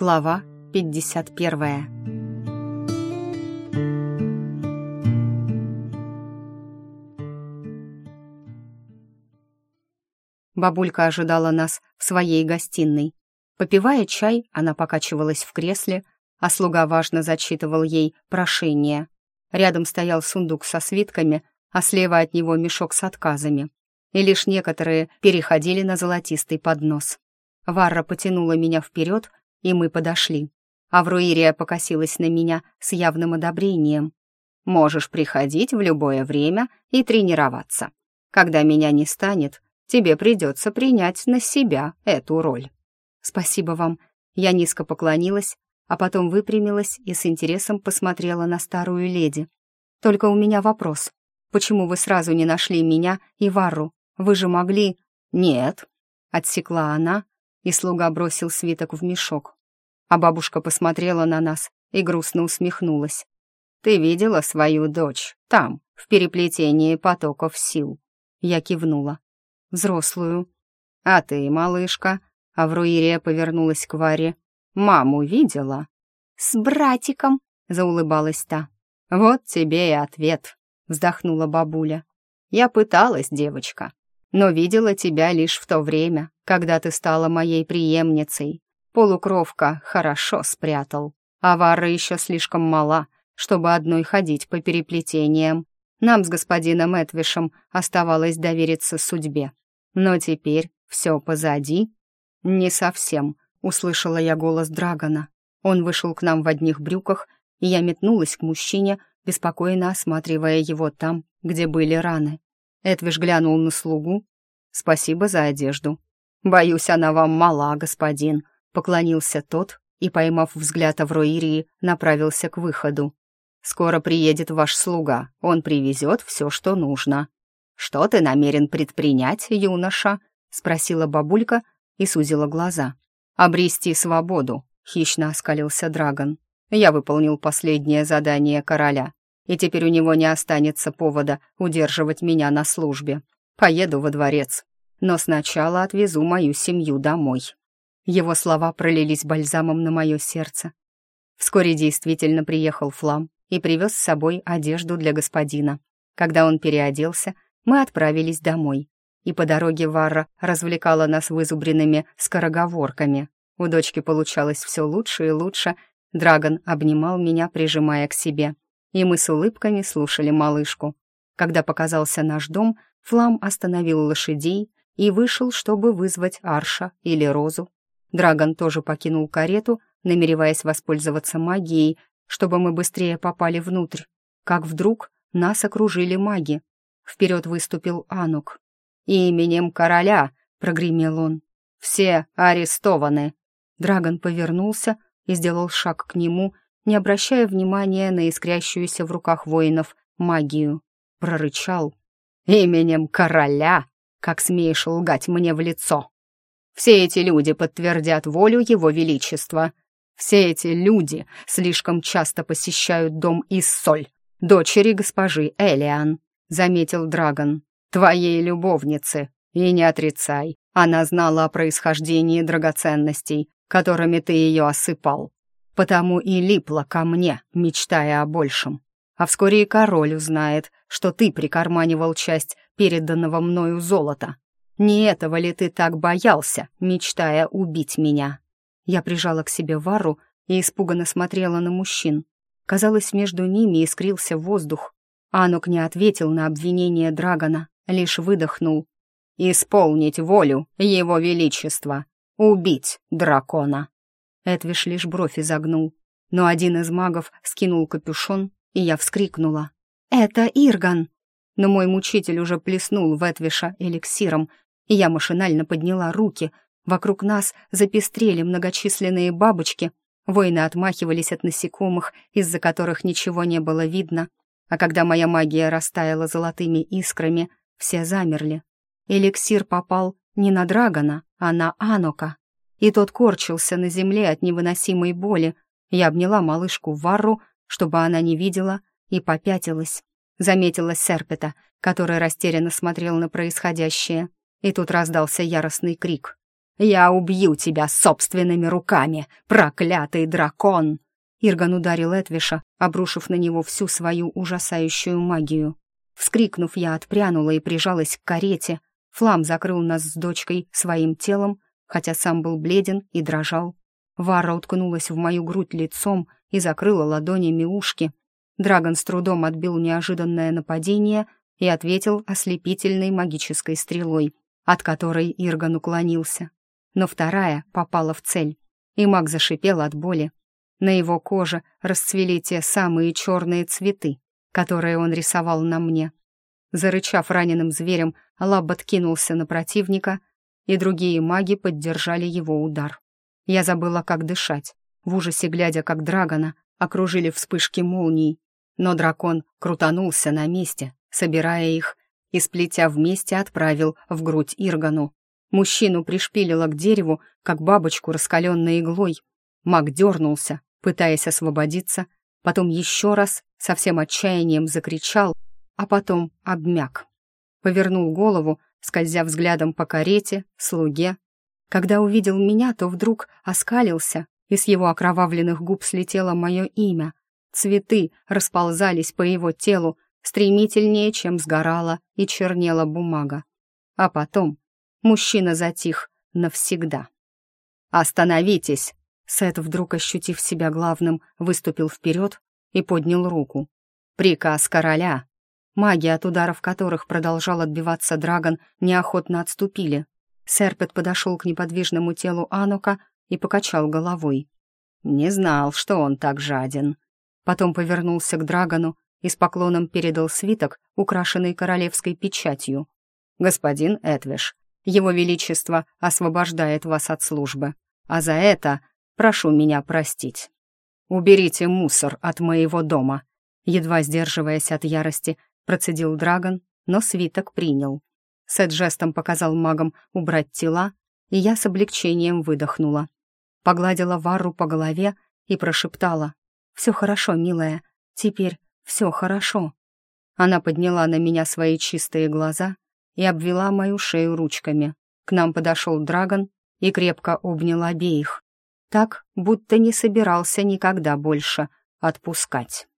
Глава 51 Бабулька ожидала нас в своей гостиной. Попивая чай, она покачивалась в кресле, а слуга важно зачитывал ей прошение. Рядом стоял сундук со свитками, а слева от него мешок с отказами. И лишь некоторые переходили на золотистый поднос. Варра потянула меня вперед, и мы подошли. Авруирия покосилась на меня с явным одобрением. «Можешь приходить в любое время и тренироваться. Когда меня не станет, тебе придется принять на себя эту роль». «Спасибо вам». Я низко поклонилась, а потом выпрямилась и с интересом посмотрела на старую леди. «Только у меня вопрос. Почему вы сразу не нашли меня и Варру? Вы же могли...» «Нет», — отсекла она, и слуга бросил свиток в мешок. А бабушка посмотрела на нас и грустно усмехнулась. «Ты видела свою дочь там, в переплетении потоков сил?» Я кивнула. «Взрослую». «А ты, малышка?» Авруирия повернулась к Варе. «Маму видела?» «С братиком», — заулыбалась та. «Вот тебе и ответ», — вздохнула бабуля. «Я пыталась, девочка, но видела тебя лишь в то время, когда ты стала моей преемницей. Полукровка хорошо спрятал. А Варра еще слишком мала, чтобы одной ходить по переплетениям. Нам с господином Этвишем оставалось довериться судьбе. Но теперь все позади. Не совсем, услышала я голос Драгона. Он вышел к нам в одних брюках, и я метнулась к мужчине, беспокойно осматривая его там, где были раны. Эдвиш глянул на слугу. «Спасибо за одежду». «Боюсь, она вам мала, господин», — поклонился тот и, поймав взгляд Авроирии, направился к выходу. «Скоро приедет ваш слуга, он привезет все, что нужно». «Что ты намерен предпринять, юноша?» — спросила бабулька и сузила глаза. «Обрести свободу», — хищно оскалился Драгон. «Я выполнил последнее задание короля и теперь у него не останется повода удерживать меня на службе. Поеду во дворец, но сначала отвезу мою семью домой». Его слова пролились бальзамом на мое сердце. Вскоре действительно приехал Флам и привез с собой одежду для господина. Когда он переоделся, мы отправились домой. И по дороге Варра развлекала нас вызубренными скороговорками. У дочки получалось все лучше и лучше. Драгон обнимал меня, прижимая к себе и мы с улыбками слушали малышку. Когда показался наш дом, Флам остановил лошадей и вышел, чтобы вызвать Арша или Розу. Драгон тоже покинул карету, намереваясь воспользоваться магией, чтобы мы быстрее попали внутрь. Как вдруг нас окружили маги. Вперед выступил Анук. «Именем короля!» — прогремел он. «Все арестованы!» Драгон повернулся и сделал шаг к нему, не обращая внимания на искрящуюся в руках воинов магию. Прорычал. «Именем короля! Как смеешь лгать мне в лицо!» «Все эти люди подтвердят волю его величества. Все эти люди слишком часто посещают дом Иссоль, дочери госпожи Элиан», — заметил Драгон. «Твоей любовницы. И не отрицай, она знала о происхождении драгоценностей, которыми ты ее осыпал потому и липла ко мне, мечтая о большем. А вскоре и король узнает, что ты прикарманивал часть переданного мною золота. Не этого ли ты так боялся, мечтая убить меня?» Я прижала к себе Вару и испуганно смотрела на мужчин. Казалось, между ними искрился воздух. Анук не ответил на обвинение Драгона, лишь выдохнул. «Исполнить волю его величества! Убить дракона!» Эдвиш лишь бровь изогнул. Но один из магов скинул капюшон, и я вскрикнула. «Это Ирган!» Но мой мучитель уже плеснул в Эдвиша эликсиром, и я машинально подняла руки. Вокруг нас запестрели многочисленные бабочки, воины отмахивались от насекомых, из-за которых ничего не было видно. А когда моя магия растаяла золотыми искрами, все замерли. Эликсир попал не на Драгона, а на Анока и тот корчился на земле от невыносимой боли. Я обняла малышку Варру, чтобы она не видела, и попятилась. Заметила Серпета, который растерянно смотрел на происходящее. И тут раздался яростный крик. Я убью тебя собственными руками, проклятый дракон!» Ирган ударил Этвиша, обрушив на него всю свою ужасающую магию. Вскрикнув, я отпрянула и прижалась к карете. Флам закрыл нас с дочкой своим телом, хотя сам был бледен и дрожал. Вара уткнулась в мою грудь лицом и закрыла ладонями ушки. Драгон с трудом отбил неожиданное нападение и ответил ослепительной магической стрелой, от которой Ирган уклонился но вторая попала в цель, и маг зашипел от боли. На его коже расцвели те самые черные цветы, которые он рисовал на мне. Зарычав раненым зверем, Лаббат кинулся на противника, и другие маги поддержали его удар. Я забыла, как дышать, в ужасе глядя, как драгона окружили вспышки молний, но дракон крутанулся на месте, собирая их, и, сплетя вместе, отправил в грудь Иргану. Мужчину пришпилило к дереву, как бабочку, раскаленной иглой. Маг дернулся, пытаясь освободиться, потом еще раз со всем отчаянием закричал, а потом обмяк. Повернул голову, скользя взглядом по карете, слуге. Когда увидел меня, то вдруг оскалился, и с его окровавленных губ слетело мое имя. Цветы расползались по его телу стремительнее, чем сгорала и чернела бумага. А потом Мужчина затих навсегда. «Остановитесь!» Сет, вдруг ощутив себя главным, выступил вперед и поднял руку. «Приказ короля!» Маги, от ударов которых продолжал отбиваться Драгон, неохотно отступили. Серпет подошел к неподвижному телу Анука и покачал головой. «Не знал, что он так жаден». Потом повернулся к Драгону и с поклоном передал свиток, украшенный королевской печатью. «Господин Эдвиш, его Величество освобождает вас от службы, а за это прошу меня простить. Уберите мусор от моего дома», едва сдерживаясь от ярости, процедил Драгон, но свиток принял. Сет жестом показал магам убрать тела, и я с облегчением выдохнула. Погладила Варру по голове и прошептала. «Все хорошо, милая, теперь все хорошо». Она подняла на меня свои чистые глаза и обвела мою шею ручками. К нам подошел Драгон и крепко обнял обеих. Так, будто не собирался никогда больше отпускать.